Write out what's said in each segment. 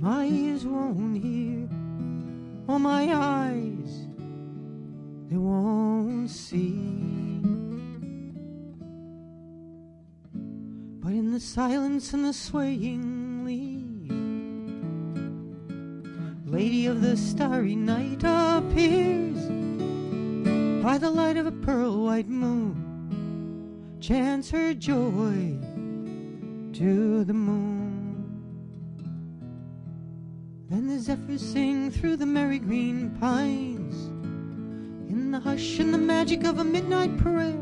My ears won't hear, or my eyes, they won't see. But in the silence and the swaying leaf, Lady of the Starry Night appears by the light of a pearl white moon, chants her joy to the moon. Then the zephyrs sing through the merry green pines, in the hush and the magic of a midnight prayer,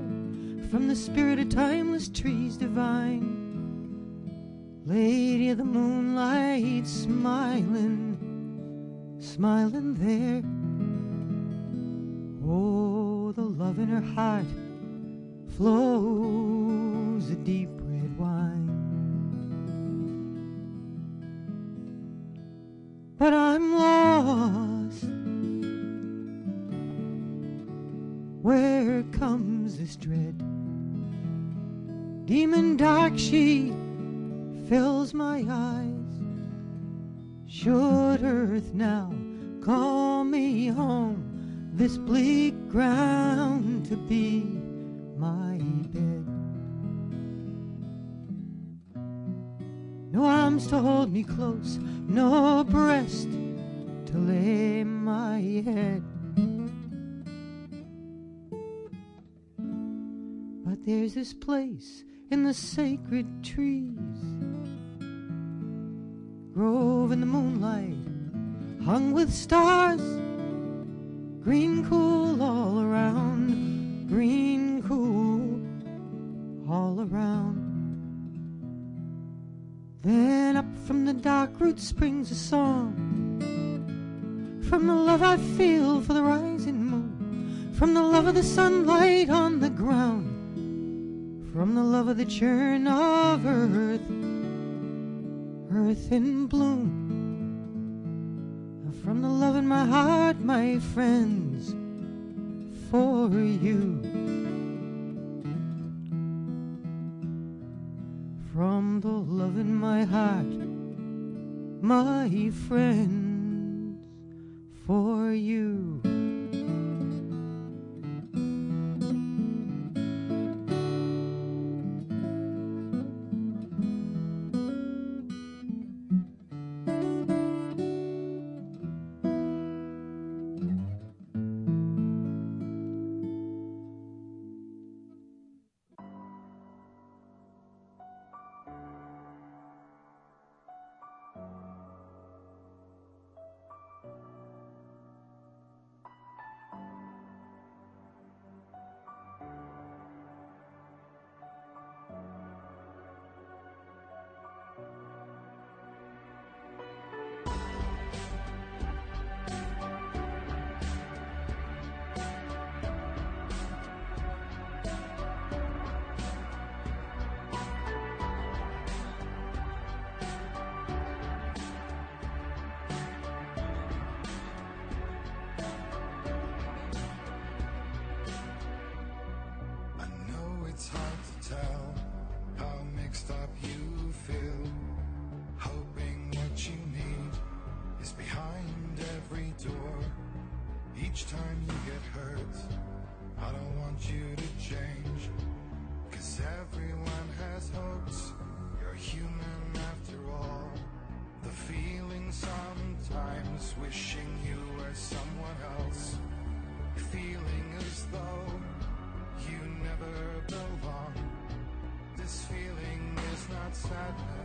from the spirit of timeless trees divine. Lady of the moonlight, smiling, smiling there. Oh, the love in her heart flows a deep she fills my eyes. Should earth now call me home? this bleak ground to be my bed. No arms to hold me close, no breast to lay my head. But there's this place in the sacred trees, grove in the moonlight, hung with stars. Green cool all around, green cool all around. Then up from the dark roots springs a song, from the love I feel for the rising moon, from the love of the sunlight on the ground, from the love of the churn of earth, earth in bloom from the love in my heart, my friends, for you. From the love in my heart, my friends, for you.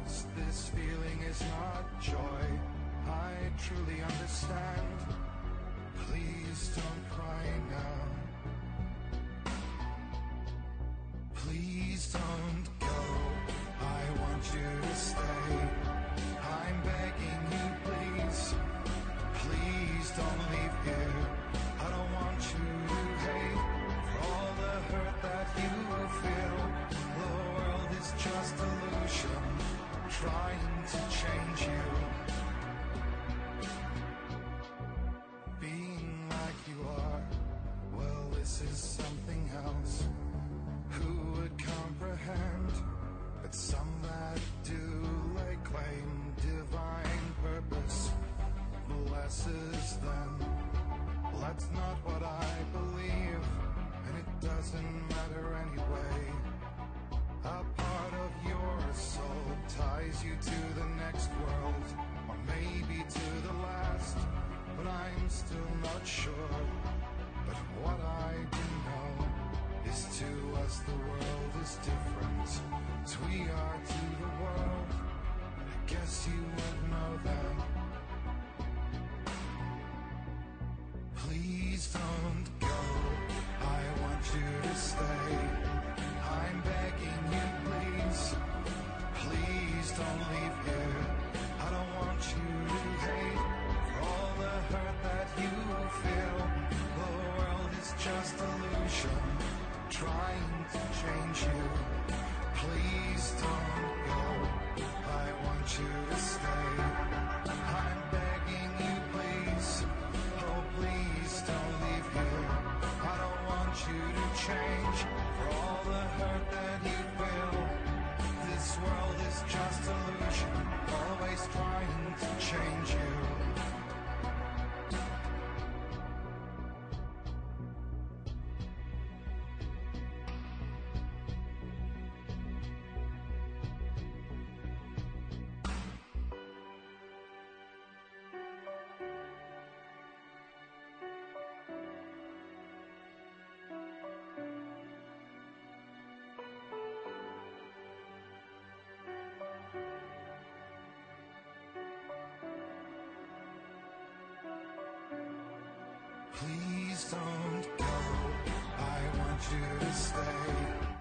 Sadness, this feeling is not joy. I truly understand. Please don't cry now. Please don't go. I want you to stay. I'm begging you, please. Please don't leave here. I don't want you to hate for all the hurt that you feel. The world is just illusion, trying to change you. Still not sure. But what I do know is to us the world is different, as we are to the world. I guess you would know that. Please don't go. I want you to stay. I'm begging you, please. Please don't leave here. I don't want you to hate the hurt that you feel. The world is just illusion, trying to change you. Please don't go. I want you to stay. I'm begging you, please. Oh, please don't leave here. I don't want you to change for all the hurt that you feel. This world is just illusion, always trying to change you. Please don't go. I want you to stay.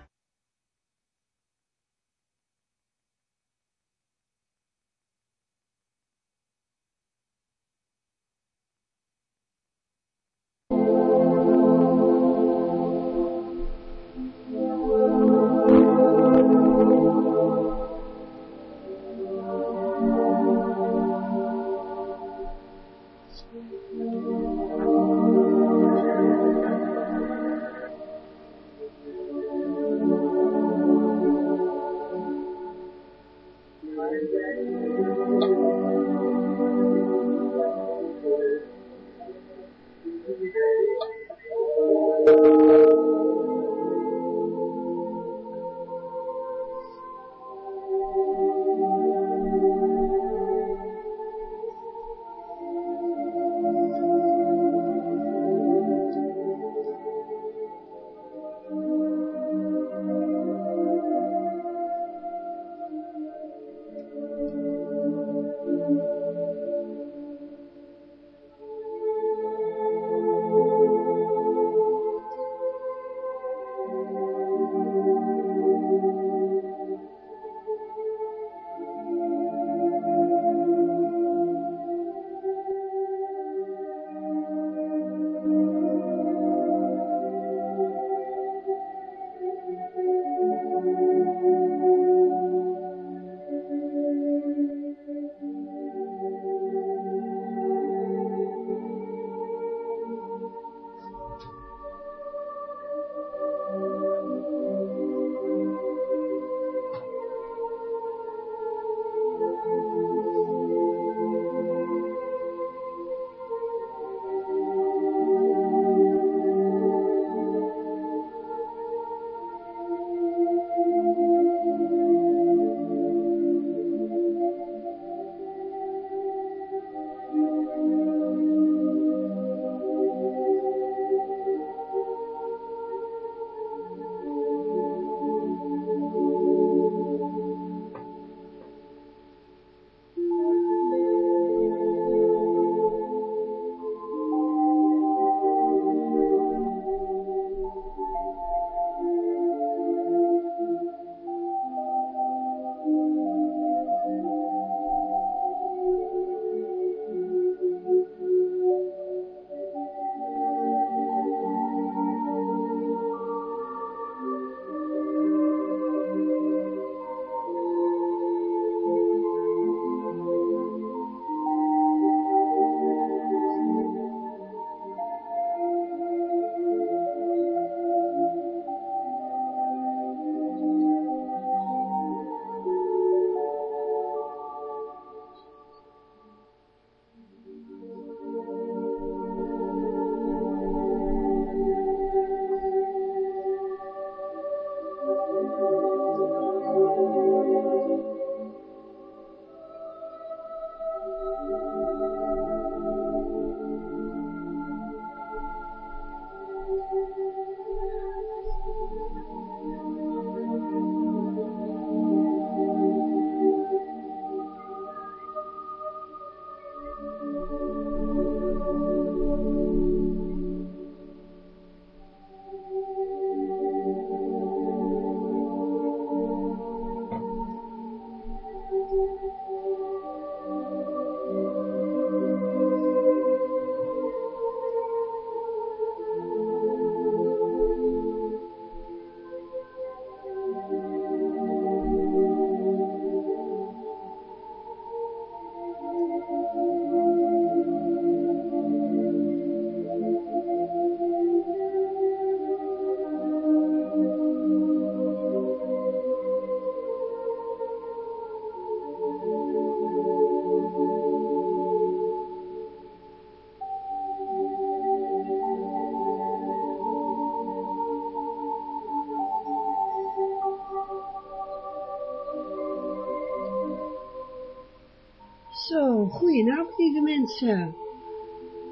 mensen.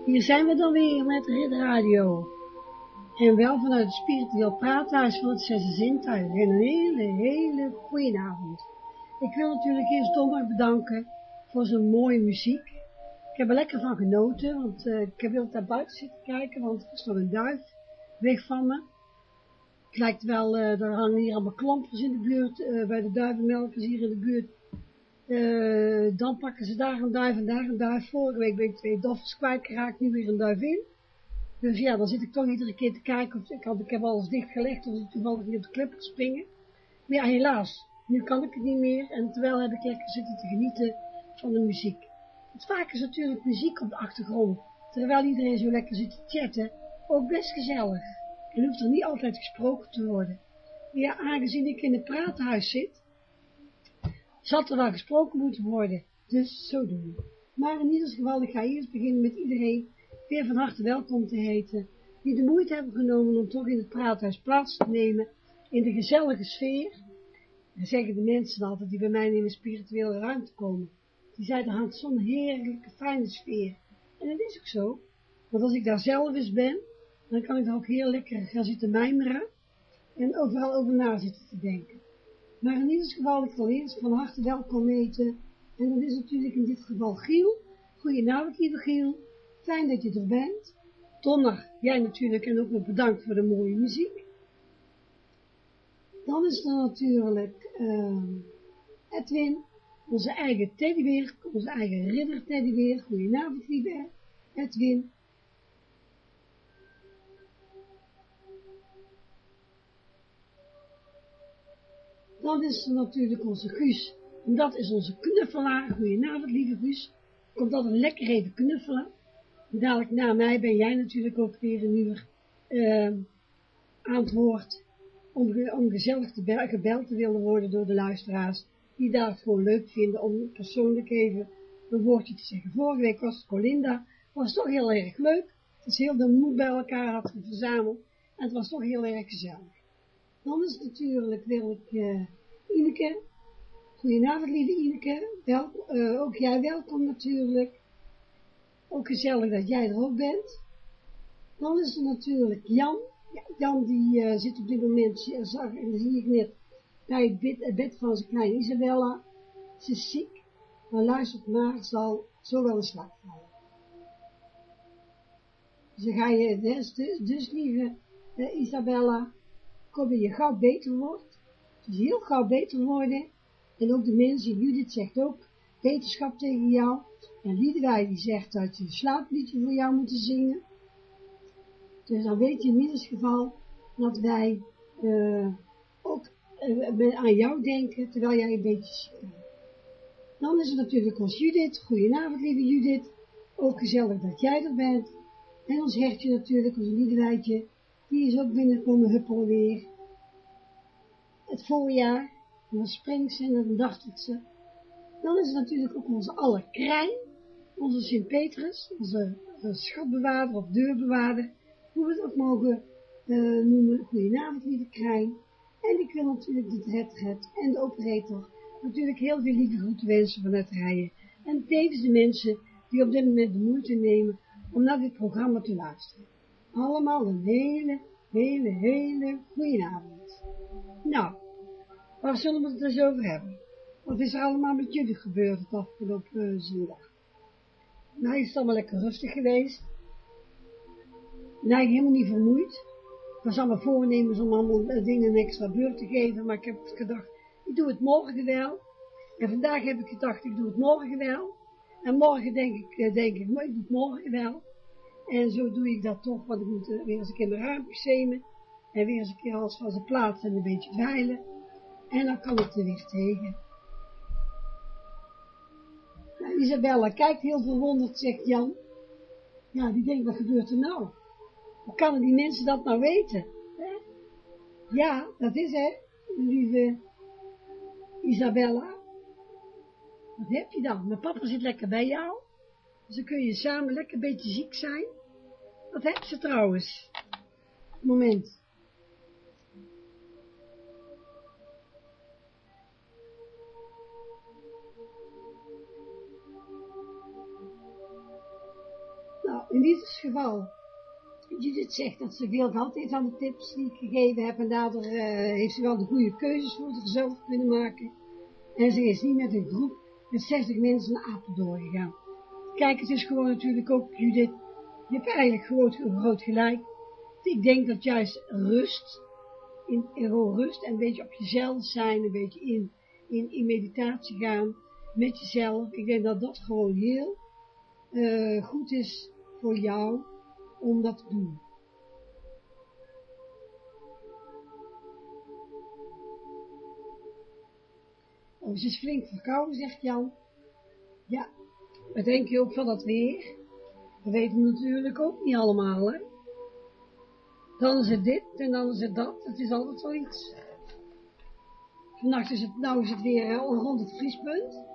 Hier zijn we dan weer met Rit Radio. En wel vanuit het spiritueel praathuis van het Zesde Zintuig. En een hele, hele goedenavond. Ik wil natuurlijk eerst Donner bedanken voor zijn mooie muziek. Ik heb er lekker van genoten, want uh, ik heb heel naar buiten zitten kijken, want er is nog een duif weg van me. Het lijkt wel, uh, er hangen hier allemaal klampers in de buurt, uh, bij de duivenmelkers hier in de buurt. Uh, dan pakken ze daar een duif en daar een duif. Vorige week ben ik twee doffers kwijtgeraakt, nu weer een duif in. Dus ja, dan zit ik toch iedere keer te kijken of ik, had, ik heb alles dichtgelegd of ik toevallig niet op de klip springen. Maar ja, helaas, nu kan ik het niet meer en terwijl heb ik lekker zitten te genieten van de muziek. Het vaak is natuurlijk muziek op de achtergrond, terwijl iedereen zo lekker zit te chatten, ook best gezellig. En hoeft er niet altijd gesproken te worden. Maar ja, aangezien ik in het praathuis zit, zal er wel gesproken moeten worden, dus zo doen. Maar in ieder geval, ik ga eerst beginnen met iedereen weer van harte welkom te heten, die de moeite hebben genomen om toch in het praathuis plaats te nemen, in de gezellige sfeer. Dan zeggen de mensen altijd die bij mij in een spirituele ruimte komen, die zeiden, hangt zo'n heerlijke, fijne sfeer. En dat is ook zo, want als ik daar zelf eens ben, dan kan ik er ook heel lekker gaan zitten mijmeren en overal over na zitten te denken. Maar in ieder geval, ik wil eerst van harte welkom heten. En dat is natuurlijk in dit geval Giel. Goedenavond, lieve Giel. Fijn dat je er bent. Donner, jij natuurlijk en ook nog bedankt voor de mooie muziek. Dan is er natuurlijk uh, Edwin, onze eigen teddybeer, onze eigen ridder teddybeer. Goedenavond, lieve Edwin. Dan is natuurlijk onze Guus. En dat is onze knuffelaar. Goedenavond, lieve Guus. Komt altijd lekker even knuffelen. En dadelijk na mij ben jij natuurlijk ook weer een uur uh, aan het woord. Om, gezellig gebeld te willen worden door de luisteraars. Die daar gewoon leuk vinden om persoonlijk even een woordje te zeggen. Vorige week was Colinda. was toch heel erg leuk. Het is heel de moed bij elkaar had verzameld. En het was toch heel erg gezellig. Dan is natuurlijk, wil ik, uh, Ineke, goedenavond lieve Ineke, wel, uh, ook jij welkom natuurlijk, ook gezellig dat jij er ook bent. Dan is er natuurlijk Jan, ja, Jan die uh, zit op dit moment, zag, en zie ik net, bij het bed, het bed van zijn kleine Isabella, ze is ziek, maar luistert maar, zal zo wel in slaap vallen. Dus ga je, dus, dus, dus lieve Isabella, kom je gauw beter wordt, dus heel gauw beter worden, en ook de mensen, Judith zegt ook, wetenschap tegen jou, en Liedewij die zegt dat je een slaapliedje voor jou moet zingen, dus dan weet je in ieder geval dat wij uh, ook uh, aan jou denken, terwijl jij een beetje ziek bent. Dan is er natuurlijk ons Judith, goedenavond lieve Judith, ook gezellig dat jij er bent, en ons hertje natuurlijk, ons Liedewijtje, die is ook binnenkomen huppelen weer, het voorjaar, en dan springt ze en dan dacht het ze. Dan is het natuurlijk ook onze allerkrijn, onze Sint-Petrus, onze, onze schatbewaarder of deurbewaarder, hoe we het ook mogen uh, noemen. Goedenavond, lieve krijn. En ik wil natuurlijk de het en de operator natuurlijk heel veel lieve groeten wensen van het rijden. En tevens de mensen die op dit moment de moeite nemen om naar dit programma te luisteren. Allemaal een hele, hele, hele goede avond. Nou, waar zullen we het dus over hebben? Wat is er allemaal met jullie gebeurd het afgelopen uh, zondag? Nou, is het allemaal lekker rustig geweest. eigenlijk helemaal niet vermoeid. Ik was allemaal voornemens om allemaal dingen een extra beurt te geven, maar ik heb gedacht, ik doe het morgen wel. En vandaag heb ik gedacht, ik doe het morgen wel. En morgen denk ik, eh, denk ik, ik doe het morgen wel. En zo doe ik dat toch, want ik moet weer eens een keer mijn ruimte zemen. En weer eens een keer als van zijn plaats en een beetje dweilen. En dan kan ik er weer tegen. Nou, Isabella kijkt heel verwonderd, zegt Jan. Ja, die denkt, wat gebeurt er nou? Hoe kunnen die mensen dat nou weten? Hè? Ja, dat is hè, lieve Isabella. Wat heb je dan? Mijn papa zit lekker bij jou. Dus dan kun je samen lekker een beetje ziek zijn. Wat heb ze trouwens? Moment. Nou, in dit geval, Judith zegt dat ze veel gehad heeft aan de tips die ik gegeven heb en daardoor uh, heeft ze wel de goede keuzes voor zichzelf kunnen maken. En ze is niet met een groep met 60 mensen naar Apeldoorn gegaan. Kijk, het is gewoon natuurlijk ook, Judith, je hebt eigenlijk groot, groot gelijk. Ik denk dat juist rust, in, in rust en een beetje op jezelf zijn, een beetje in, in, meditatie gaan met jezelf. Ik denk dat dat gewoon heel uh, goed is voor jou om dat te doen. Oh, is flink verkouden, zegt Jan. Ja, wat denk je ook van dat weer? We weten natuurlijk ook niet allemaal, hè. Dan is het dit en dan is het dat. Het is altijd zoiets. Vannacht is het, nou is het weer rond het vriespunt.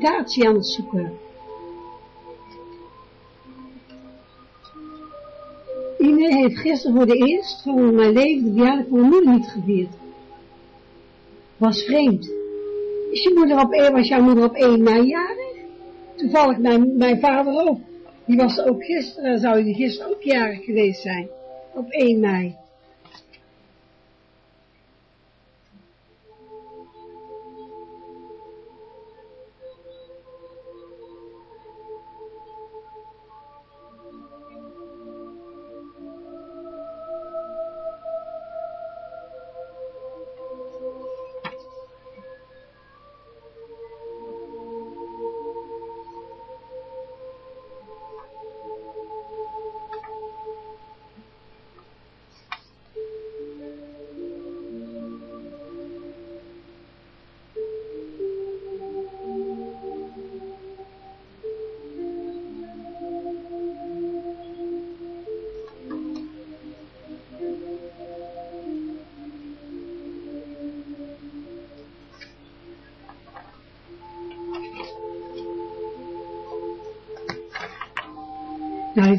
Meditatie aan het zoeken. Ine heeft gisteren voor de eerst van mijn leven de verjaardag van mijn moeder niet gevierd. Was vreemd. Is je moeder op 1, was jouw moeder op 1 mei jarig? Toevallig mijn, mijn vader ook. Die was ook gisteren, zou die gisteren ook jarig geweest zijn. Op 1 mei.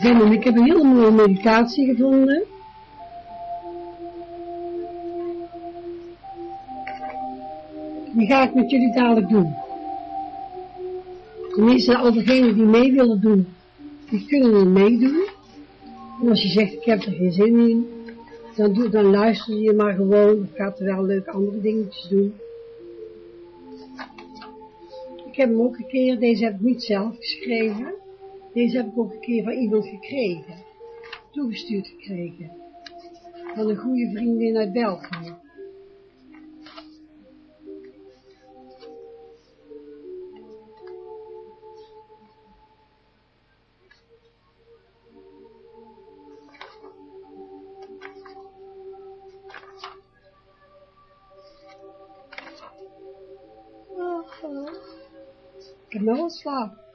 Ik heb een hele mooie meditatie gevonden. Die ga ik met jullie dadelijk doen. Tenminste, al degenen die mee willen doen, die kunnen er meedoen. En als je zegt, ik heb er geen zin in, dan, doe, dan luister je maar gewoon, of gaat er wel leuke andere dingetjes doen. Ik heb hem ook een keer, deze heb ik niet zelf geschreven, deze heb ik ook een keer van iemand gekregen, toegestuurd gekregen, van een goede vriendin uit België. Ik heb nog wel slaap.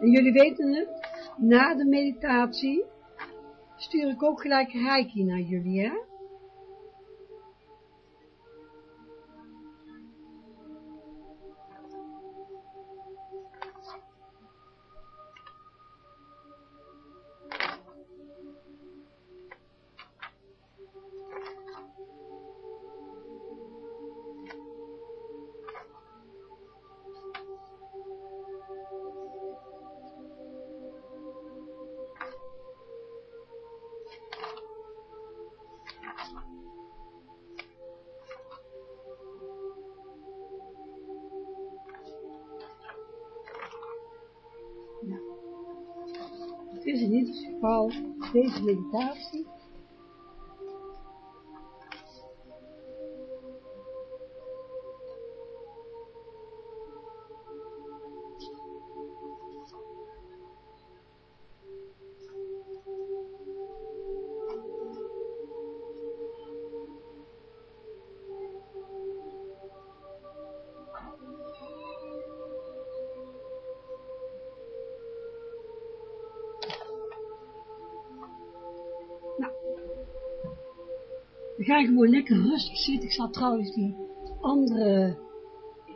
En jullie weten het, na de meditatie stuur ik ook gelijk reiki naar jullie, hè? Geval deze gaan gewoon lekker rustig zitten. Ik zal trouwens die andere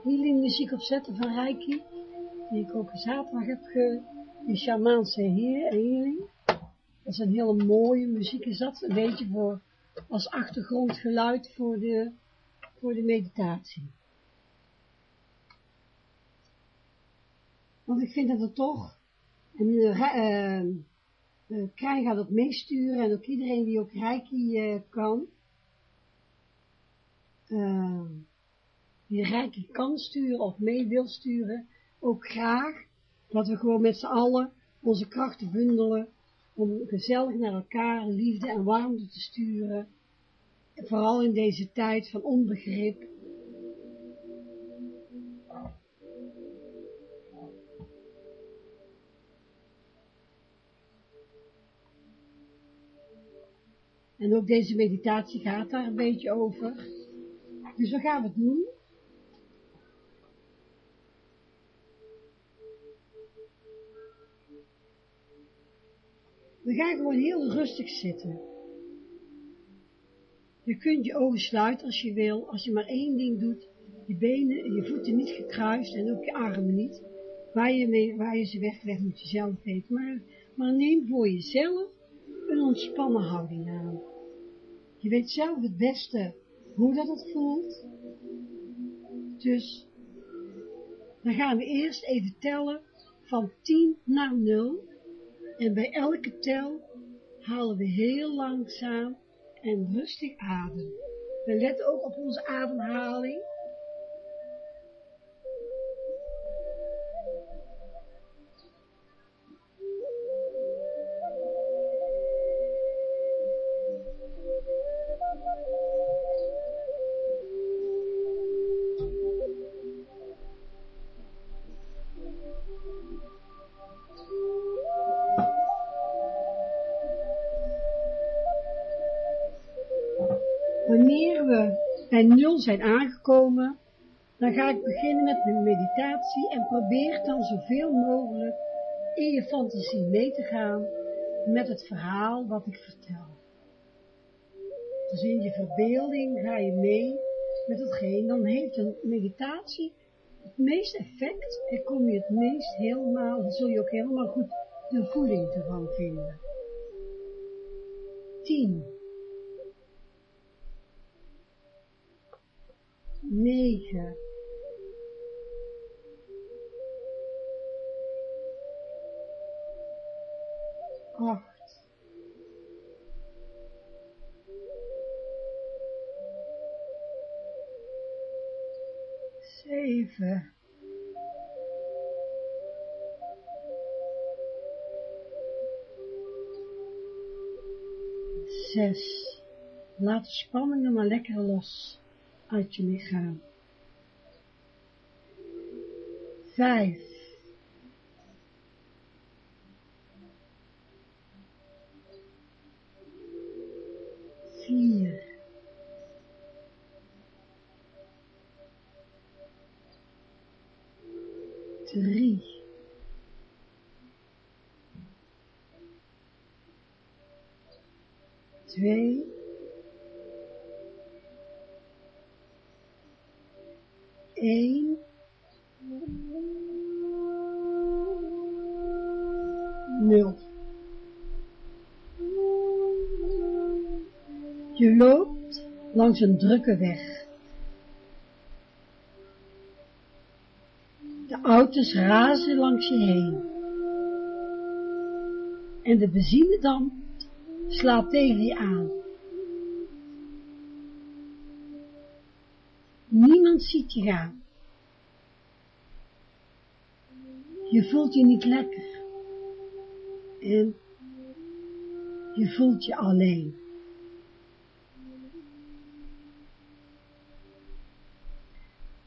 healing muziek opzetten van Reiki. Die ik ook zaterdag heb ge... Die shamaanse healing. Dat is een hele mooie muziek is dat. Een beetje voor, als achtergrondgeluid voor de, voor de meditatie. Want ik vind dat het toch... En, uh, uh, gaat ook meesturen en ook iedereen die ook Reiki uh, kan, uh, die Reiki kan sturen of mee wil sturen, ook graag dat we gewoon met z'n allen onze krachten bundelen om gezellig naar elkaar liefde en warmte te sturen, vooral in deze tijd van onbegrip. En ook deze meditatie gaat daar een beetje over. Dus we gaan het doen. We gaan gewoon heel rustig zitten. Je kunt je ogen sluiten als je wil, als je maar één ding doet, je benen, je voeten niet gekruist en ook je armen niet. Waar je, mee, waar je ze weglegt moet je zelf weten, maar, maar neem voor jezelf een ontspannen houding aan. Je weet zelf het beste hoe dat het voelt. Dus, dan gaan we eerst even tellen van 10 naar 0. En bij elke tel halen we heel langzaam en rustig adem. We letten ook op onze ademhaling. Zijn aangekomen, dan ga ik beginnen met mijn meditatie en probeer dan zoveel mogelijk in je fantasie mee te gaan met het verhaal wat ik vertel. Dus in je verbeelding ga je mee met hetgeen, dan heeft een meditatie het meeste effect en kom je het meest helemaal, dan zul je ook helemaal goed de voeding ervan vinden. 10. 9. Acht. Zeven. Zes. Laat de spanningen maar lekker los uit je lichaam. Vijf. Vier. Drie. Twee. Langs een drukke weg. De auto's razen langs je heen. En de benzinedamp slaat tegen je aan. Niemand ziet je gaan. Je voelt je niet lekker. En je voelt je alleen.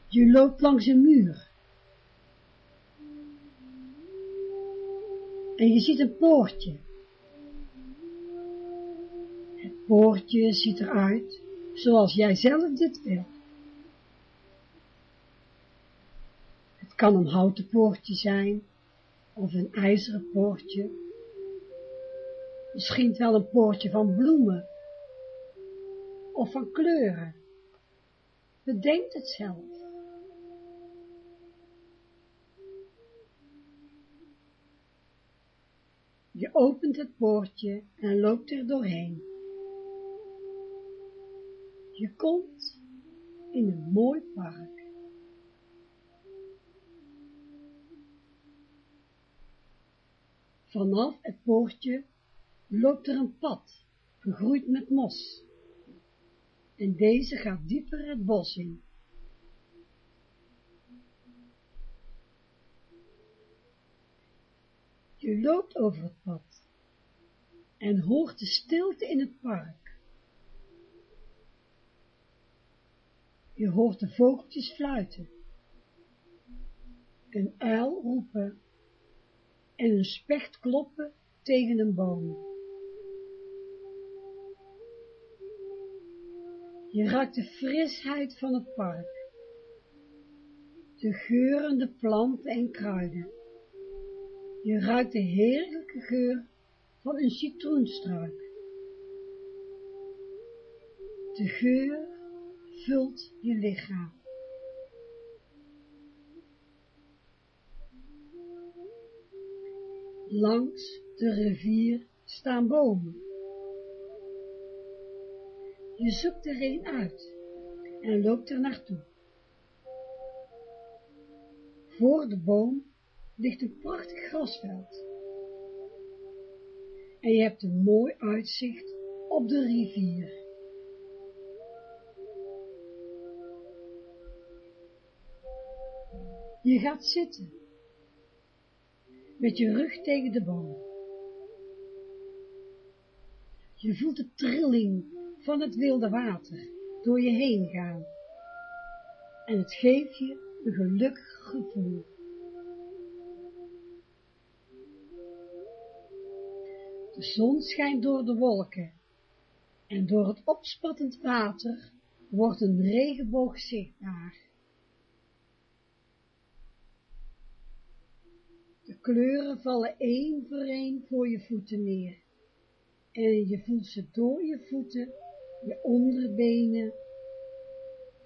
Je loopt langs een muur. En je ziet een poortje. Het poortje ziet eruit zoals jij zelf dit wil. Het kan een houten poortje zijn, of een ijzeren poortje. Misschien wel een poortje van bloemen, of van kleuren. Bedenk het zelf. Je opent het poortje en loopt er doorheen. Je komt in een mooi park. Vanaf het poortje loopt er een pad, begroeid met mos. En deze gaat dieper het bos in. Je loopt over het pad en hoort de stilte in het park. Je hoort de vogeltjes fluiten, een uil roepen en een specht kloppen tegen een boom. Je ruikt de frisheid van het park, de geurende planten en kruiden. Je ruikt de heerlijke geur van een citroenstruik. De geur vult je lichaam. Langs de rivier staan bomen. Je zoekt er een uit en loopt er naartoe. Voor de boom ligt een prachtig grasveld. En je hebt een mooi uitzicht op de rivier. Je gaat zitten, met je rug tegen de boom. Je voelt de trilling van het wilde water door je heen gaan. En het geeft je een gelukkig gevoel. De zon schijnt door de wolken. En door het opspattend water wordt een regenboog zichtbaar. De kleuren vallen één voor één voor je voeten neer. En je voelt ze door je voeten, je onderbenen,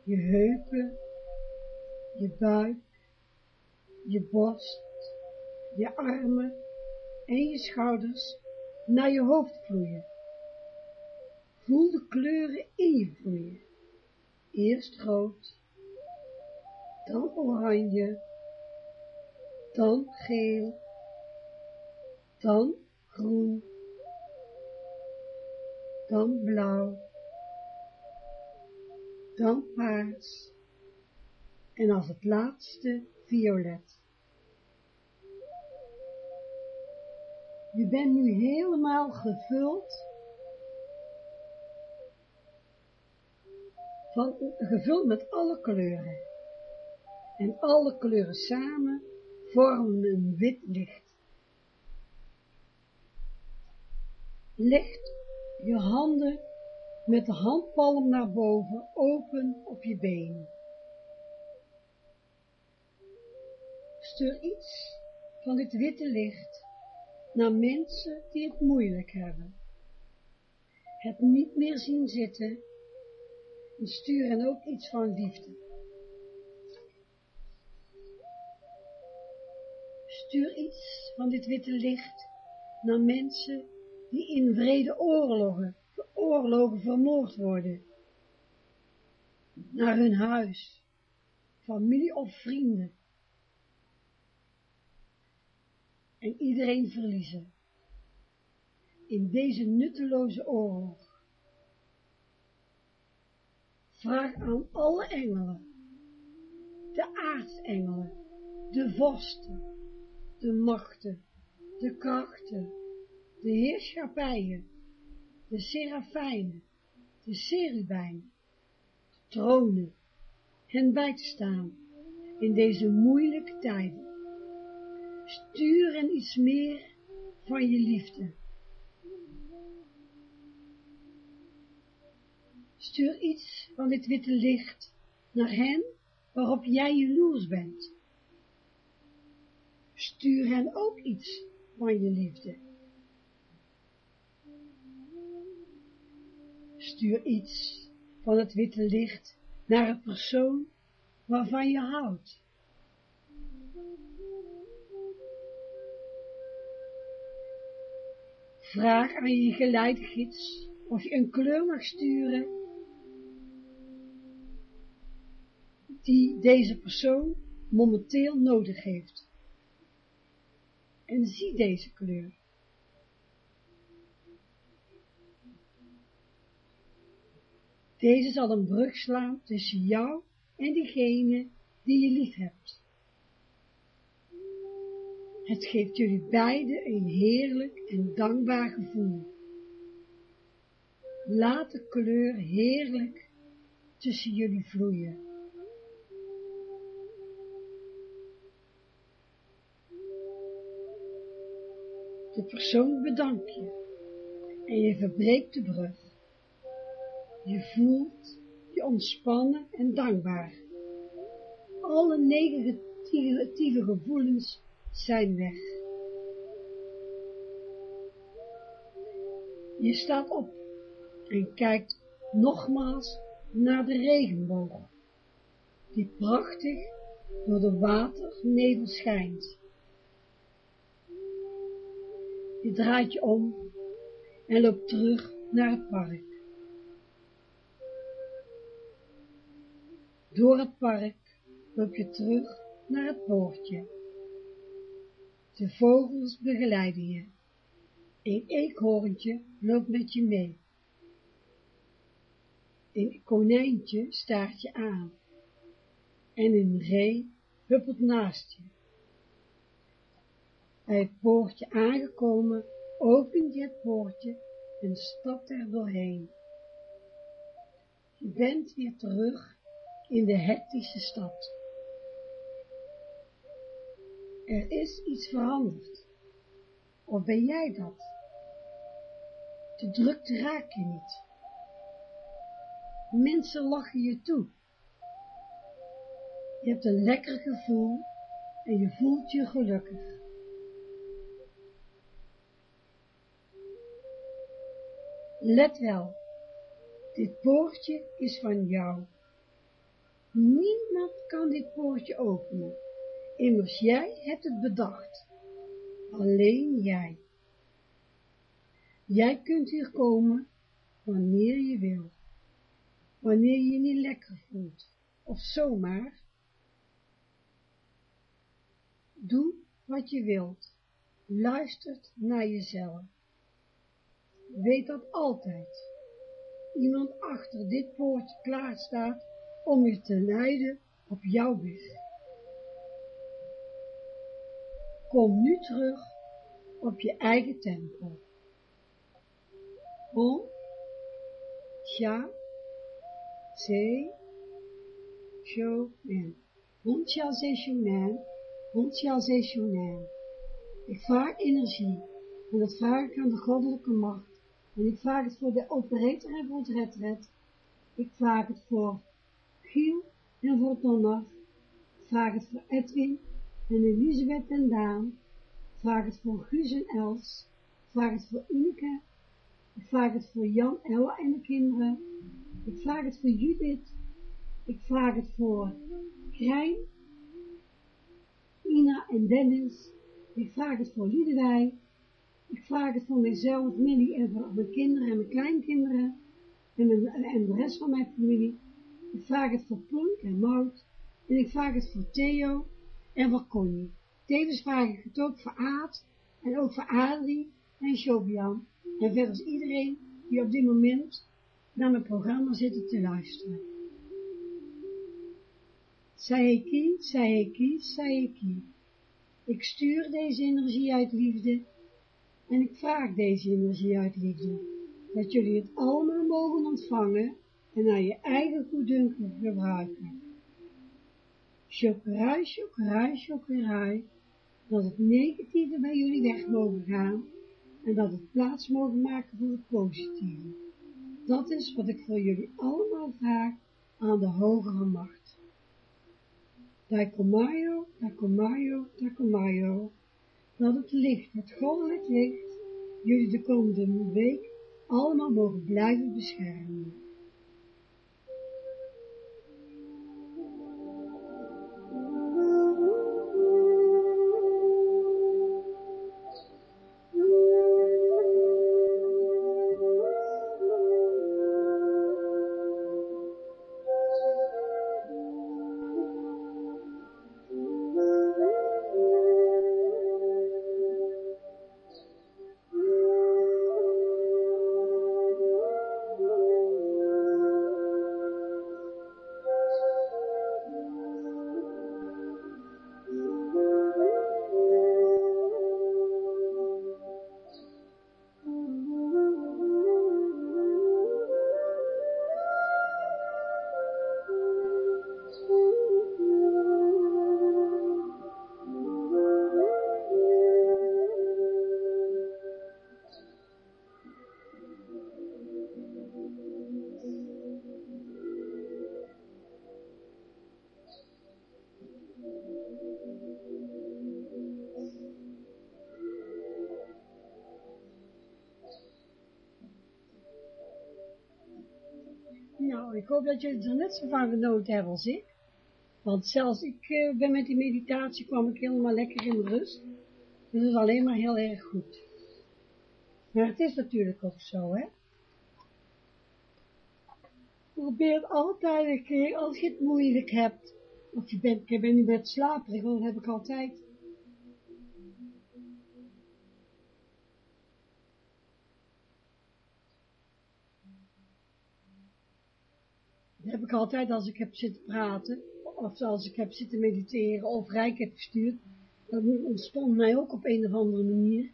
je heupen, je buik, je borst, je armen en je schouders naar je hoofd vloeien. Voel de kleuren in je vloeien. Eerst rood, dan oranje, dan geel, dan groen, dan blauw, dan paars, en als het laatste violet. Je bent nu helemaal gevuld van, gevuld met alle kleuren. En alle kleuren samen vormen een wit licht. Licht je handen met de handpalm naar boven open op je been. Stuur iets van dit witte licht naar mensen die het moeilijk hebben. Het niet meer zien zitten en stuur hen ook iets van liefde. Stuur iets van dit witte licht naar mensen die in vrede oorlogen, oorlogen vermoord worden. Naar hun huis, familie of vrienden. En iedereen verliezen. In deze nutteloze oorlog. Vraag aan alle engelen, de aartsengelen, de vorsten, de machten, de krachten, de heerschappijen, de serafijnen, de cherubijn, de tronen, hen bij te staan in deze moeilijke tijden. Stuur hen iets meer van je liefde. Stuur iets van dit witte licht naar hen waarop jij jaloers bent. Stuur hen ook iets van je liefde. Stuur iets van het witte licht naar een persoon waarvan je houdt. Vraag aan je geleidegids of je een kleur mag sturen die deze persoon momenteel nodig heeft. En zie deze kleur. Deze zal een brug slaan tussen jou en diegene die je lief hebt. Het geeft jullie beiden een heerlijk en dankbaar gevoel. Laat de kleur heerlijk tussen jullie vloeien. De persoon bedankt je en je verbreekt de brug. Je voelt je ontspannen en dankbaar. Alle negatieve gevoelens zijn weg. Je staat op en kijkt nogmaals naar de regenboog, die prachtig door de waternevel schijnt. Je draait je om en loopt terug naar het park. Door het park loop je terug naar het poortje. De vogels begeleiden je. Een eekhoorntje loopt met je mee. Een konijntje staart je aan. En een ree huppelt naast je. Bij het poortje aangekomen, opent je het poortje en stapt er doorheen. Je bent weer terug in de hectische stad. Er is iets veranderd. Of ben jij dat? De drukte raak je niet. Mensen lachen je toe. Je hebt een lekker gevoel en je voelt je gelukkig. Let wel, dit poortje is van jou. Niemand kan dit poortje openen, immers jij hebt het bedacht. Alleen jij. Jij kunt hier komen wanneer je wil, wanneer je je niet lekker voelt, of zomaar. Doe wat je wilt, luistert naar jezelf. Weet dat altijd iemand achter dit poortje klaar staat om je te leiden op jouw weg. Kom nu terug op je eigen tempo. Om, tja, zee, shonen. Om tja, zee, shonen. Om tja, zee, shonen. Ik vraag energie. En dat vraag ik aan de goddelijke macht. En ik vraag het voor de operator en voor het redred. Ik vraag het voor Giel en voor Donner. Ik vraag het voor Edwin en Elisabeth en Daan. Ik vraag het voor Guus en Els. Ik vraag het voor Ineke. Ik vraag het voor Jan, Ella en de kinderen. Ik vraag het voor Judith. Ik vraag het voor Krijn, Ina en Dennis. Ik vraag het voor Liedewij. Ik vraag het voor mezelf, Millie en voor mijn kinderen en mijn kleinkinderen en, de rest van mijn familie. Ik vraag het voor Plonk en Mout en ik vraag het voor Theo en voor Connie. Tevens vraag ik het ook voor Aad en ook voor Adrie en Jobian en verder iedereen die op dit moment naar mijn programma zit te luisteren. Saeki, Saeki, Saeki. Ik stuur deze energie uit liefde en ik vraag deze energie uit liefde, dat jullie het allemaal mogen ontvangen en naar je eigen goeddunken gebruiken. Shokerai, shokerai, shokerai, dat het negatieve bij jullie weg mogen gaan en dat het plaats mogen maken voor het positieve. Dat is wat ik voor jullie allemaal vraag aan de hogere macht. Taikomayo, Taikomayo, Taikomayo, dat het licht, het goddelijk licht, jullie de komende week allemaal mogen blijven beschermen. Hoop dat jullie er net zo van genoten hebben als ik. Want zelfs ik uh, ben met die meditatie, kwam ik helemaal lekker in rust. Dus dat is alleen maar heel erg goed. Maar het is natuurlijk ook zo, hè. Probeer altijd een keer, als je het moeilijk hebt, of je bent, ik ben nu bed slaperig, dat heb ik altijd. Dat heb altijd als ik heb zitten praten, of als ik heb zitten mediteren, of rijk heb gestuurd, dat ontstond mij ook op een of andere manier.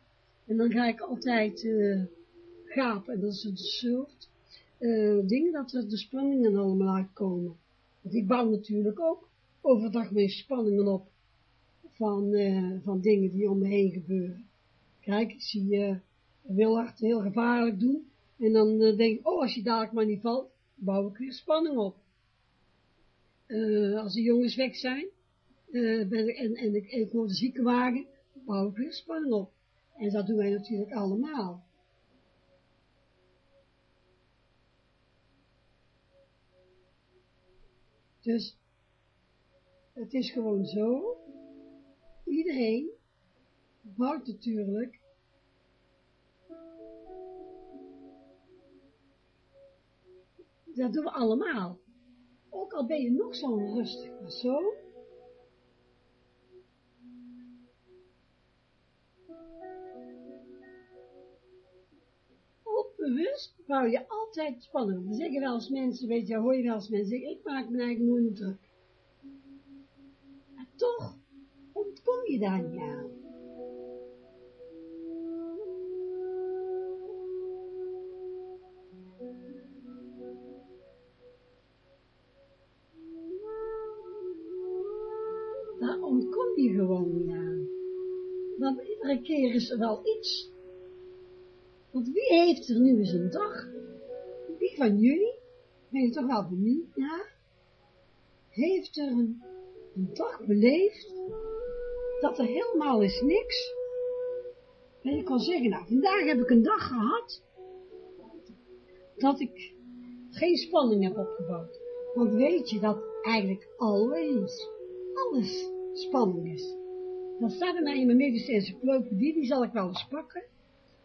En dan ga ik altijd uh, gapen, en dat is een soort uh, dingen dat er de spanningen allemaal uitkomen. Want ik bouw natuurlijk ook overdag mijn spanningen op van, uh, van dingen die om me heen gebeuren. Kijk, ik zie uh, heel hard heel gevaarlijk doen, en dan denk ik, oh, als je dadelijk maar niet valt, bouw ik weer spanning op. als de jongens weg zijn, ik, en, en, ik, en word een ziekenwagen, bouw ik weer spanning op. En dat doen wij natuurlijk allemaal. Dus, het is gewoon zo, iedereen bouwt natuurlijk dat doen we allemaal. Ook al ben je nog zo'n rustig persoon, bewust bouw je altijd spanning. Dan zeggen wel eens mensen, weet je, hoor je wel eens mensen ik maak me eigenlijk nooit druk. toch ontkom je daar niet aan. Gewoon niet aan. Want iedere keer is er wel iets. Want wie heeft er nu eens een dag? Wie van jullie? Ben je toch wel benieuwd naar? Heeft er een, een dag beleefd dat er helemaal is niks? En je kan zeggen, nou, vandaag heb ik een dag gehad dat ik geen spanning heb opgebouwd. Want weet je dat eigenlijk always alles spanning is. Dan staat er nou in mijn medische encyclopedie, die zal ik wel eens pakken.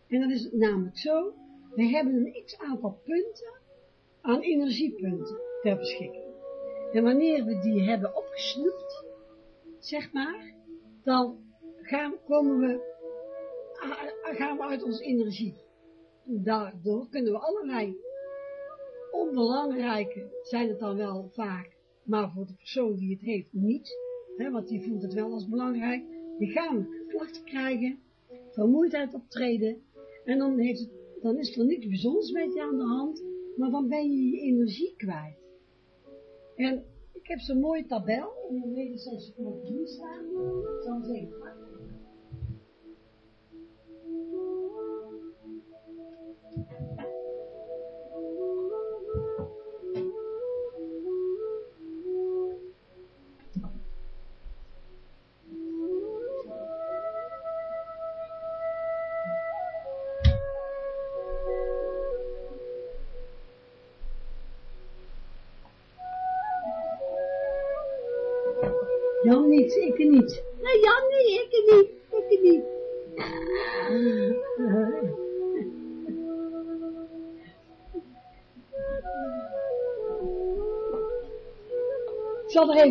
En dat is namelijk zo, we hebben een x-aantal punten aan energiepunten ter beschikking. En wanneer we die hebben opgesnoept, zeg maar, dan gaan, komen we, gaan we uit onze energie. Daardoor kunnen we allerlei onbelangrijke, zijn het dan wel vaak, maar voor de persoon die het heeft niet, hè, want die voelt het wel als belangrijk, lichamelijke klachten krijgen, vermoeidheid optreden, en dan, heeft het, dan is er niks bijzonders met je aan de hand, maar dan ben je je energie kwijt. En ik heb zo'n mooie tabel in de medische encyclopedie staan, ik eens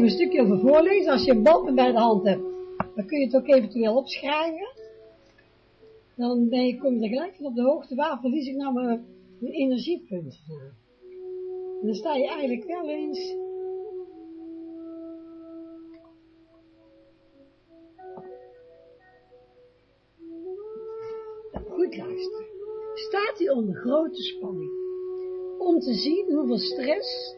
een stukje over voorlezen. Als je banden bij de hand hebt, dan kun je het ook eventueel opschrijven. Dan je, kom je er gelijk van op de hoogte. Waar verlies ik nou mijn, mijn energiepunt? En dan sta je eigenlijk wel eens Goed luisteren. Staat u onder grote spanning om te zien hoeveel stress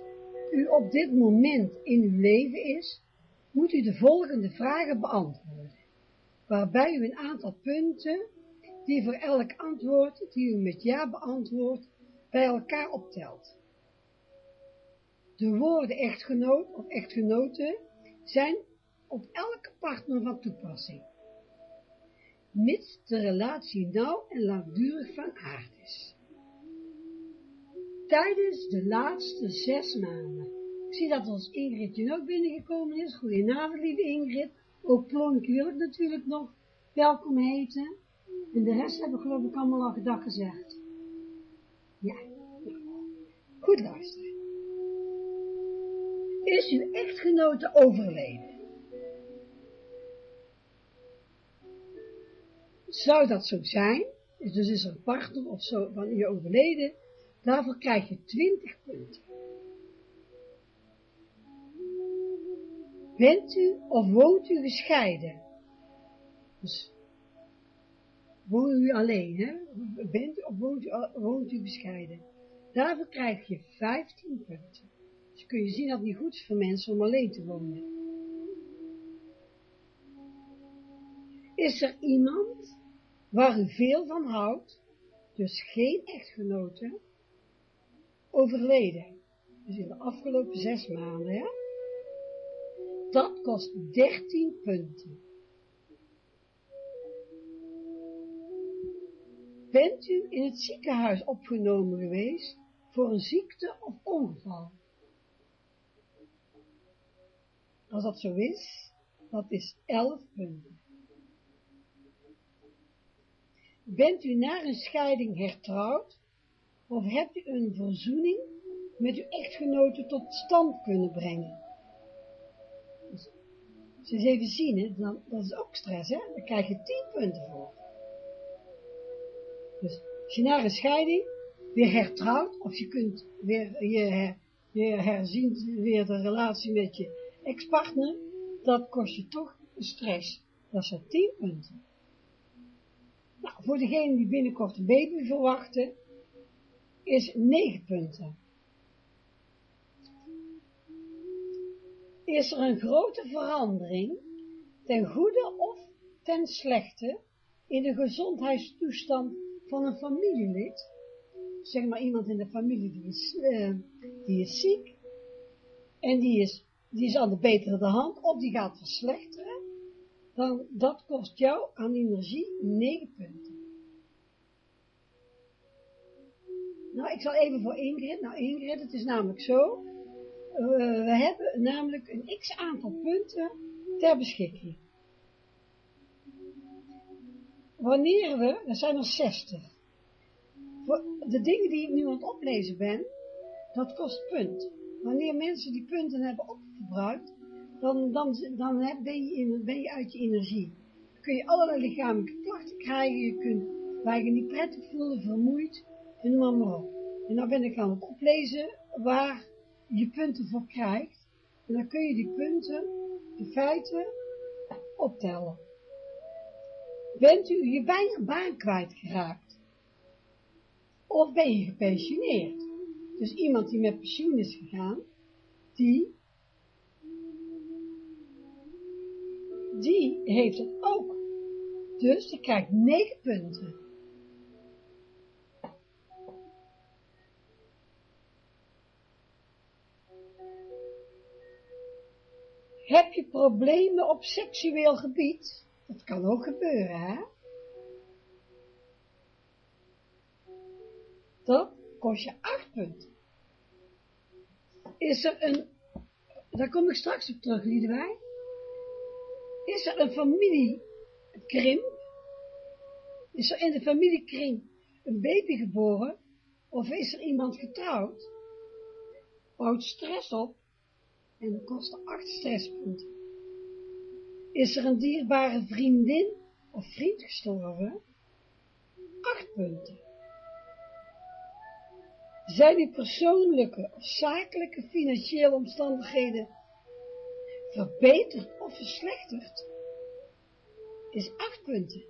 u op dit moment in uw leven is, moet u de volgende vragen beantwoorden, waarbij u een aantal punten, die voor elk antwoord, die u met ja beantwoordt, bij elkaar optelt. De woorden echtgenoot of echtgenote zijn op elke partner van toepassing mits de relatie nauw en langdurig van aard is. Tijdens de laatste zes maanden. Ik zie dat ons Ingrid nu ook binnengekomen is. Goedenavond, lieve Ingrid. Ook Plonk ik natuurlijk nog welkom heten. En de rest hebben geloof ik allemaal al gedag gezegd. Ja, goed luisteren. Is uw echtgenote overleden? Zou dat zo zijn, dus is er een partner of zo van je overleden, daarvoor krijg je 20 punten. Bent u of woont u gescheiden? Dus woont u alleen, hè? Bent of woont u, woont u gescheiden? Daarvoor krijg je 15 punten. Dus kun je zien dat het niet goed is voor mensen om alleen te wonen. Is er iemand waar u veel van houdt, dus geen echtgenote, overleden, dus in de afgelopen zes maanden, dat kost 13 punten. Bent u in het ziekenhuis opgenomen geweest voor een ziekte of ongeval? Als dat zo is, dat is 11 punten. Bent u na een scheiding hertrouwd, of hebt u een verzoening met uw echtgenote tot stand kunnen brengen? Dus, als eens even zien, hè, dan, dat is ook stress, hè? Dan krijg je 10 punten voor. Dus als je na een scheiding weer hertrouwt, of je kunt weer, je herzien weer de relatie met je ex-partner, dat kost je toch stress. Dat zijn 10 punten. Nou, voor degene die binnenkort een baby verwachten, is 9 punten. Is er een grote verandering, ten goede of ten slechte, in de gezondheidstoestand van een familielid, zeg maar iemand in de familie die is, uh, die is ziek, en die is, die is aan de betere hand, of die gaat verslechteren, dan dat kost jou aan energie 9 punten. Ik zal even voor Ingrid, nou Ingrid, het is namelijk zo, uh, we hebben namelijk een x aantal punten ter beschikking. Wanneer we, er zijn er 60, voor de dingen die ik nu aan het oplezen ben, dat kost punt. Wanneer mensen die punten hebben opgebruikt, dan, dan, dan ben, je in, ben je uit je energie. Dan kun je allerlei lichamelijke klachten krijgen, je kunt waar je niet prettig voelen, vermoeid, en noem maar op. En dan ben ik aan het oplezen waar je punten voor krijgt. En dan kun je die punten, de feiten, optellen. Bent u je bijna baan kwijtgeraakt? Of ben je gepensioneerd? Dus iemand die met pensioen is gegaan, die, die heeft het ook. Dus die krijgt 9 punten. Heb je problemen op seksueel gebied? Dat kan ook gebeuren, hè? Dat kost je 8 punten. Is er een, daar kom ik straks op terug, wij. Is er een familiekring? Is er in de familiekring een baby geboren? Of is er iemand getrouwd? Bouwt stress op en kost 8 stresspunten. Is er een dierbare vriendin of vriend gestorven? 8 punten. Zijn uw persoonlijke of zakelijke financiële omstandigheden verbeterd of verslechterd? Is 8 punten.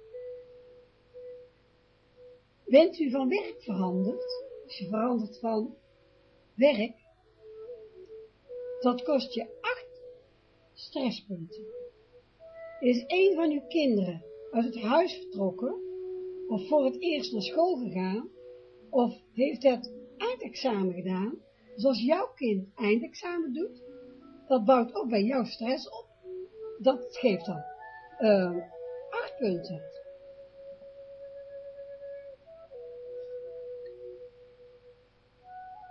Bent u van werk veranderd? Als je verandert van werk, dat kost je 8 stresspunten. Is een van uw kinderen uit het huis vertrokken, of voor het eerst naar school gegaan, of heeft het eindexamen gedaan, zoals jouw kind eindexamen doet, dat bouwt ook bij jouw stress op. Dat geeft dan uh, acht punten.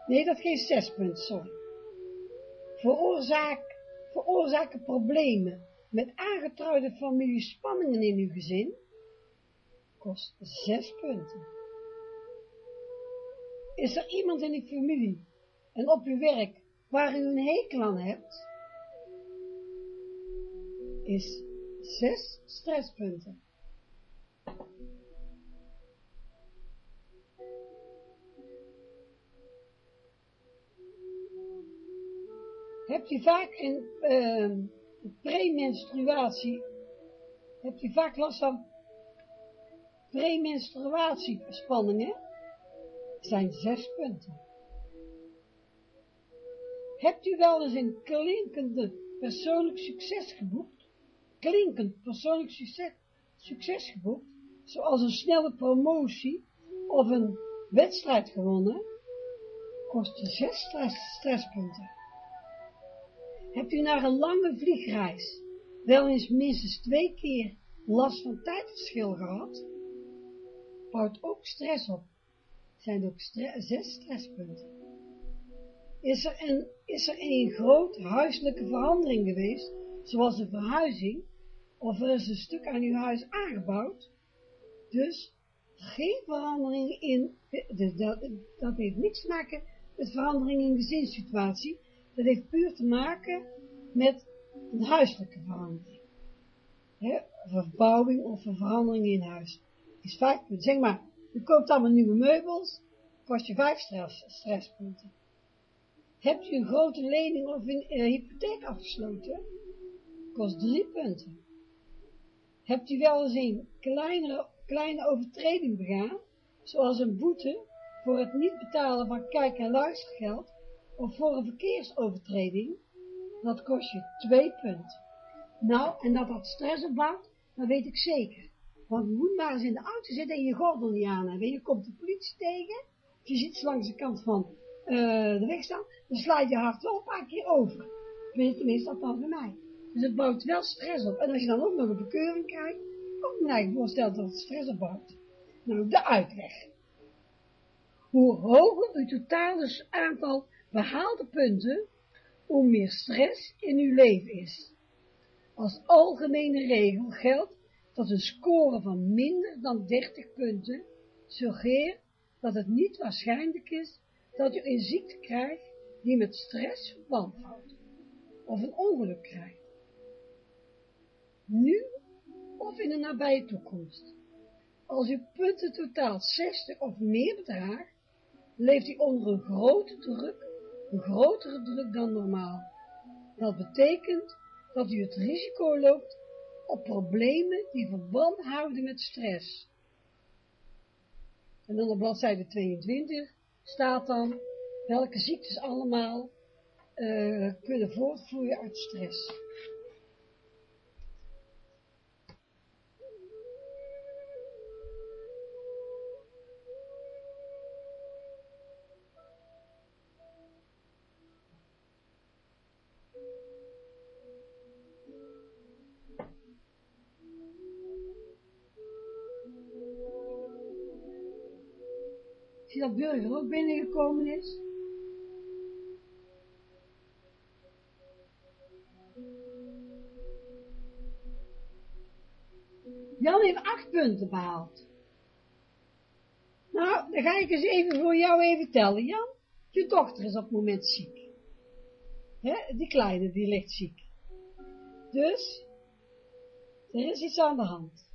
Nee, dat geeft zes punten, sorry. Veroorzaak, veroorzaken problemen met aangetrouwde familie spanningen in uw gezin, kost zes punten. Is er iemand in uw familie en op uw werk waar u een hekel aan hebt? Is zes stresspunten. Hebt u vaak een uh, premenstruatie, hebt u vaak last van premenstruatiespanningen? zijn zes punten. Hebt u wel eens een klinkende persoonlijk succes geboekt? Klinkend persoonlijk succes, succes geboekt? Zoals een snelle promotie of een wedstrijd gewonnen? Kost je zes stress, stresspunten. Hebt u na een lange vliegreis wel eens minstens twee keer last van tijdverschil gehad? Bouwt ook stress op zijn ook zes stresspunten. Is er, een, is er een groot huiselijke verandering geweest, zoals een verhuizing, of er is een stuk aan uw huis aangebouwd, dus geen verandering in, dat, dat heeft niks te maken met verandering in gezinssituatie, dat heeft puur te maken met een huiselijke verandering. He, verbouwing of een verandering in huis. Is punten. Zeg maar, u koopt allemaal nieuwe meubels, kost je vijf stress, stresspunten. Hebt u een grote lening of een uh, hypotheek afgesloten? kost drie punten. Hebt u wel eens een kleinere, kleine overtreding begaan, zoals een boete voor het niet betalen van kijk- en luistergeld, voor een verkeersovertreding, dat kost je twee punten. Nou, en dat dat stress opbouwt, dat weet ik zeker. Want je moet maar eens in de auto zitten en je gordel niet aan hebben. Je komt de politie tegen, je zit langs de kant van uh, de weg staan, dan slaat je hart wel een paar keer over. Tenminste, dat dan bij mij. Dus het bouwt wel stress op. En als je dan ook nog een bekeuring krijgt, ook me eigenlijk voorstelt dat het stress opbouwt. Nou, de uitleg. Hoe hoger uw totale aantal behaalde punten, hoe meer stress in uw leven is. Als algemene regel geldt dat een score van minder dan 30 punten suggereert dat het niet waarschijnlijk is dat u een ziekte krijgt die met stress verband houdt, of een ongeluk krijgt. Nu of in de nabije toekomst. Als uw punten totaal 60 of meer bedraagt, leeft u onder een grote druk, een grotere druk dan normaal. Dat betekent dat u het risico loopt op problemen die verband houden met stress. En dan op bladzijde 22 staat dan welke ziektes allemaal uh, kunnen voortvloeien uit stress. Dat burger ook binnengekomen is? Jan heeft acht punten behaald. Nou, dan ga ik eens even voor jou even tellen, Jan. Je dochter is op het moment ziek. Die kleine, die ligt ziek. Dus, er is iets aan de hand.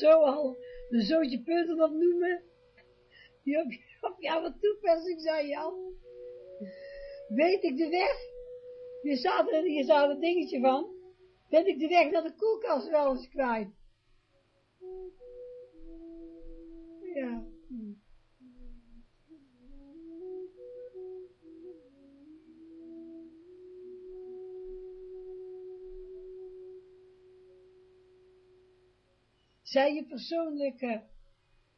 Zo al een zootje punten opnoemen, die op, op jouw toepassing zijn, Jan. Weet ik de weg? Je staat er, je staat een dingetje van. Ben ik de weg naar de koelkast wel eens kwijt? Ja. Zijn je persoonlijke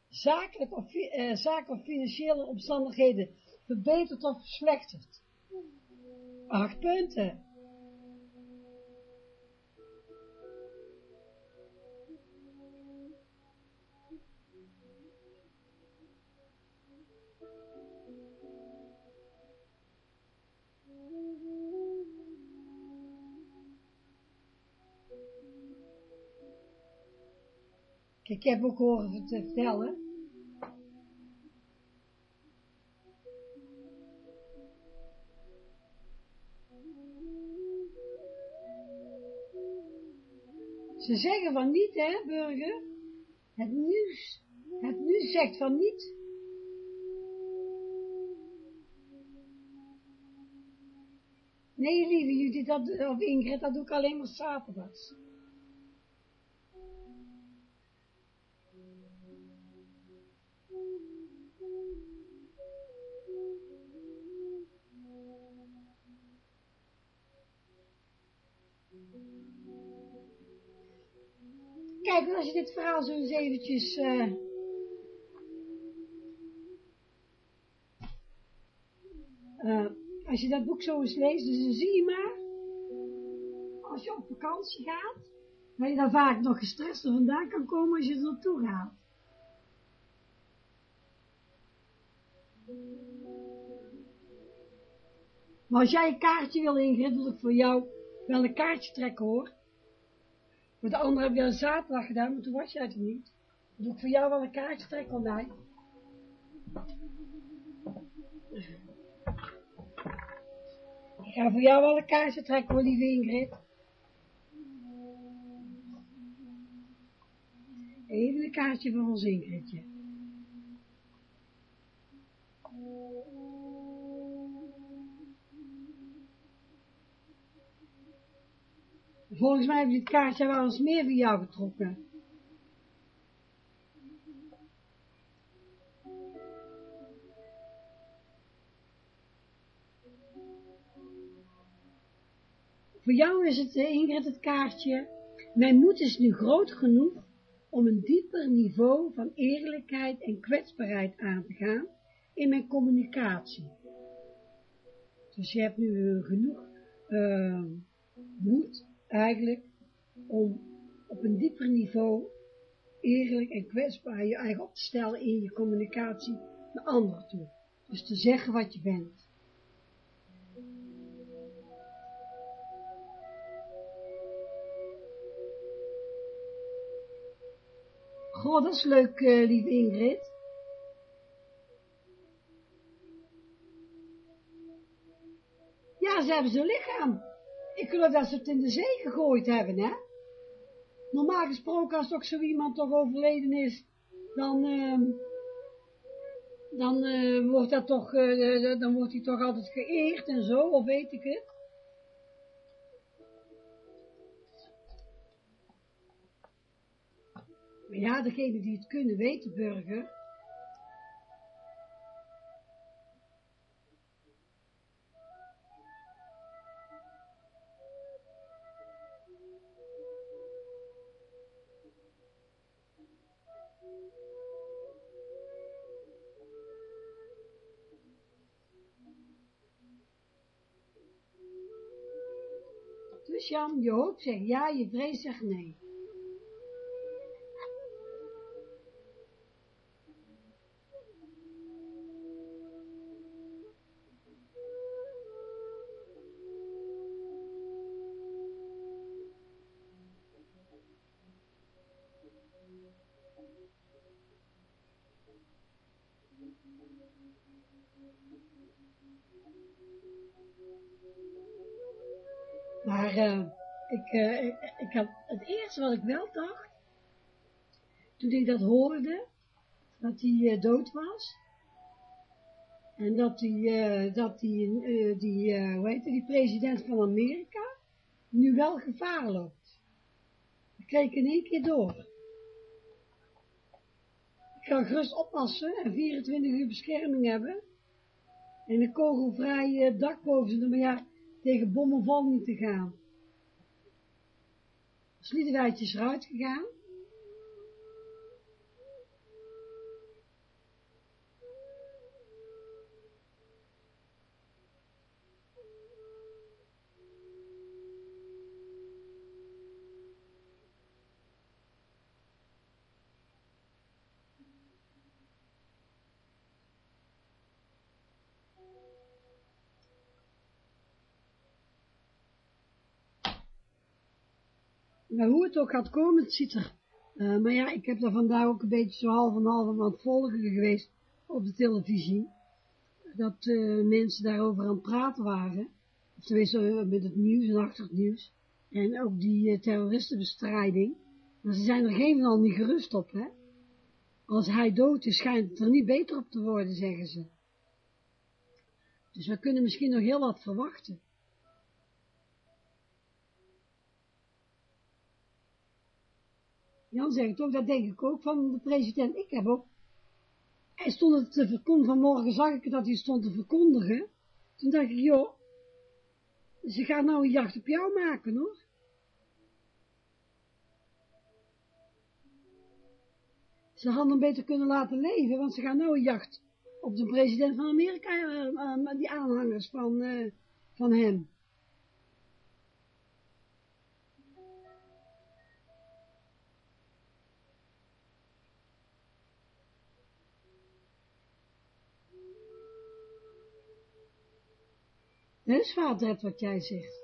zakelijke of, zaken of financiële omstandigheden verbeterd of verslechterd? Acht punten. Ik heb ook horen te vertellen. Ze zeggen van niet, hè, burger? Het nieuws, het nieuws zegt van niet. Nee, lieve Judith, dat, of Ingrid, dat doe ik alleen maar zaterdags. Als je eens eventjes... Uh, uh, als je dat boek zo eens leest, dus dan zie je maar, als je op vakantie gaat, dat je dan vaak nog gestrest er vandaan kan komen als je er naartoe gaat. Maar als jij een kaartje wil ik voor jou wel een kaartje trekken hoor. Voor de andere heb je een zaterdag gedaan, maar toen was jij er niet. Dan doe ik voor jou wel een kaartje trekken, nee. Ik ga voor jou wel een kaartje trekken, hoor, lieve Ingrid. Even een kaartje voor ons Ingridje. Volgens mij heb je het kaartje wel eens meer voor jou getrokken. Voor jou is het, eh, Ingrid, het kaartje. Mijn moed is nu groot genoeg om een dieper niveau van eerlijkheid en kwetsbaarheid aan te gaan in mijn communicatie. Dus je hebt nu uh, genoeg uh, moed eigenlijk om op een dieper niveau eerlijk en kwetsbaar je eigen op te stellen in je communicatie naar anderen toe. Dus te zeggen wat je bent. Goh, dat is leuk, uh, lieve Ingrid. Ja, ze hebben zijn lichaam. Ik geloof dat ze het in de zee gegooid hebben, hè? Normaal gesproken, als toch zo iemand toch overleden is, dan, uh, dan uh, wordt dat toch, uh, dan wordt hij toch altijd geëerd en zo, of weet ik het. Maar ja, degene die het kunnen weten, burger, Jan, je hoop zegt ja, je vrees zegt nee. Maar ik, uh, ik, ik, had het eerste wat ik wel dacht, toen ik dat hoorde, dat hij uh, dood was, en dat die, dat die, die hoe heet het, die president van Amerika, nu wel gevaar loopt. Ik kreeg in één keer door. Ik ga gerust oppassen en 24 uur bescherming hebben, en een kogelvrij dak boven ze, maar ja, tegen bommenval niet te gaan. Sliedewijtje is eruit gegaan. Nou, hoe het ook gaat komen, het ziet er... Uh, maar ja, ik heb daar vandaag ook een beetje zo half en half aan het volgen geweest op de televisie. Dat uh, mensen daarover aan het praten waren. Of tenminste met het nieuws en achter het nieuws. En ook die terroristenbestrijding. Maar ze zijn er geen al niet gerust op, hè. Als hij dood is, schijnt het er niet beter op te worden, zeggen ze. Dus we kunnen misschien nog heel wat verwachten. Jan zegt ook, dat denk ik ook van de president. Ik heb ook. Hij stond het te verkondigen, vanmorgen zag ik dat hij stond te verkondigen. Toen dacht ik, joh, ze gaan nou een jacht op jou maken, hoor. Ze hadden hem beter kunnen laten leven, want ze gaan nou een jacht op de president van Amerika, uh, die aanhangers van, uh, van hem. dus dat wat jij zegt.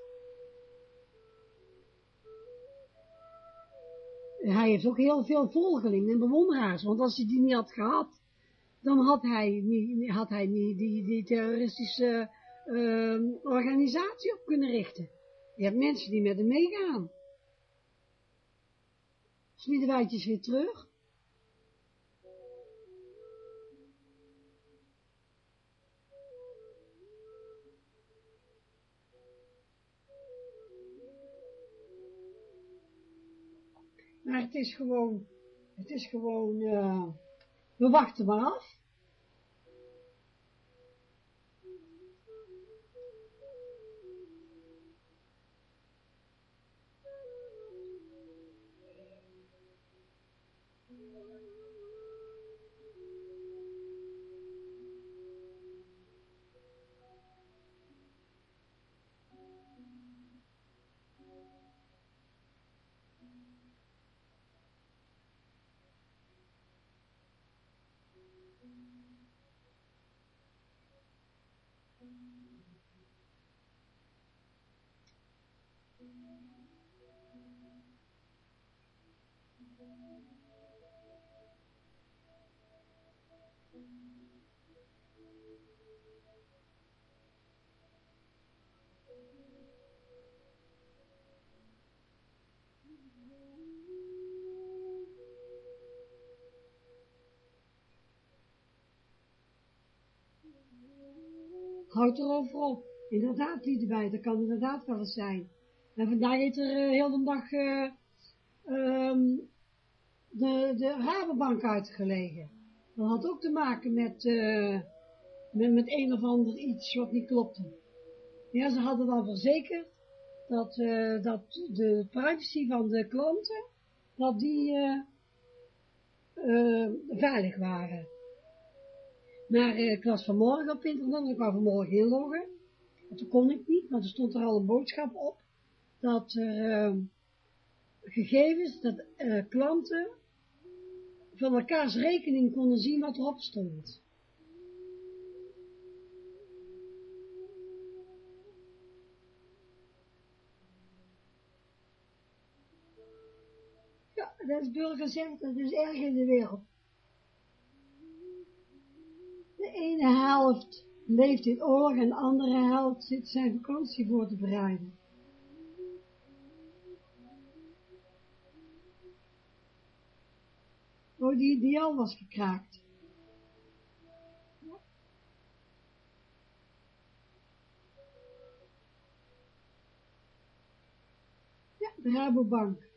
Hij heeft ook heel veel volgelingen en bewonderaars, want als hij die niet had gehad, dan had hij niet, had hij niet die, die terroristische ehm, organisatie op kunnen richten. Je hebt mensen die met hem meegaan. Smiedewijtjes weer terug. Is gewoon, het is gewoon, uh, we wachten maar af. Houd erover op. Inderdaad, bij, dat kan inderdaad wel eens zijn. En vandaag heeft er uh, heel de dag uh, um, de, de Rabobank uitgelegen. Dat had ook te maken met, uh, met, met een of ander iets wat niet klopte. Ja, ze hadden dan verzekerd dat, dat de privacy van de klanten, dat die veilig waren. Maar ik was vanmorgen op internet, ik wou vanmorgen inloggen. En toen kon ik niet, maar er stond er al een boodschap op, dat er gegevens, dat klanten van elkaars rekening konden zien wat erop stond. Ja, dat is burger zegt, dat is erg in de wereld. De ene leeft in oorlog en de andere helft zit zijn vakantie voor te bereiden. Oh, die, die al was gekraakt. Ja, de Rabobank.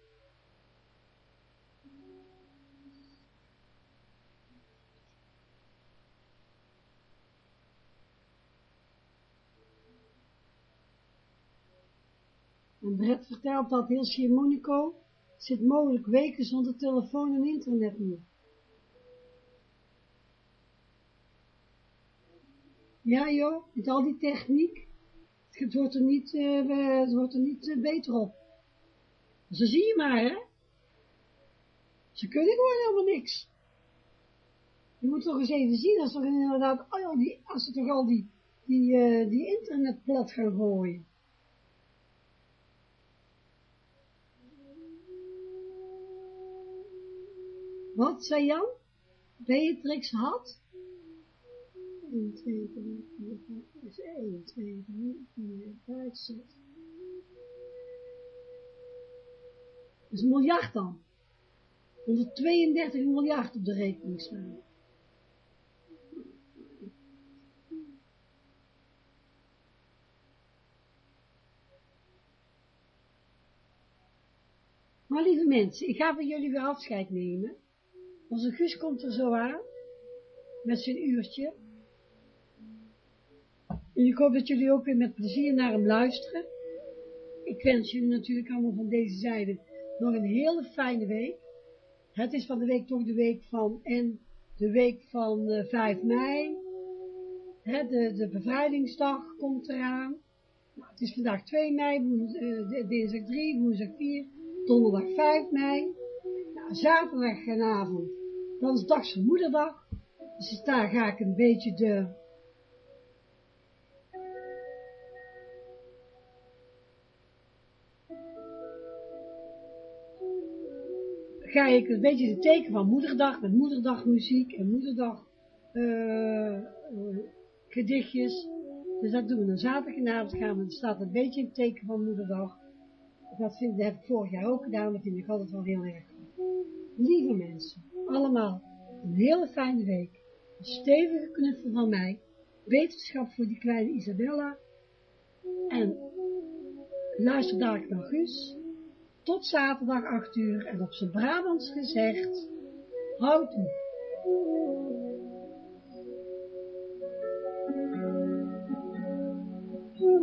En Brett vertelt dat heel Schiermonico zit mogelijk weken zonder telefoon en internet meer. Ja joh, met al die techniek, het wordt er niet, uh, het wordt er niet uh, beter op. Zo zie je maar, hè. Ze kunnen gewoon helemaal niks. Je moet toch eens even zien, als, er inderdaad, al die, als ze toch al die, die, uh, die internet plat gaan gooien. Wat, zei Jan? Beatrix had? 1, 2, 3, 4, 5, 1, 2, 3, 4, 5, 6. Dat is een miljard dan. 132 miljard op de rekening staan. Maar lieve mensen, ik ga van jullie weer afscheid nemen. Onze Guus komt er zo aan, met zijn uurtje. En ik hoop dat jullie ook weer met plezier naar hem luisteren. Ik wens jullie natuurlijk allemaal van deze zijde nog een hele fijne week. Het is van de week toch de week van, en de week van uh, 5 mei. He, de, de bevrijdingsdag komt eraan. Nou, het is vandaag 2 mei, uh, dinsdag 3, woensdag 4, donderdag 5 mei. Nou, zaterdagavond dan is dags moederdag. Dus daar ga ik een beetje de... ga ik een beetje het teken van moederdag, met moederdagmuziek en moederdag uh, gedichtjes. Dus dat doen we dan zaterdagavond gaan we, staat een beetje in het teken van moederdag. Dat, vind, dat heb ik vorig jaar ook gedaan, dat vind ik altijd wel heel erg. Lieve mensen, allemaal een hele fijne week. Een stevige knuffel van mij. Wetenschap voor die kleine Isabella. En luister daar naar Guus. Tot zaterdag 8 uur en op zijn Brabants gezegd, houd. Hè,